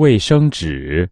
卫生纸。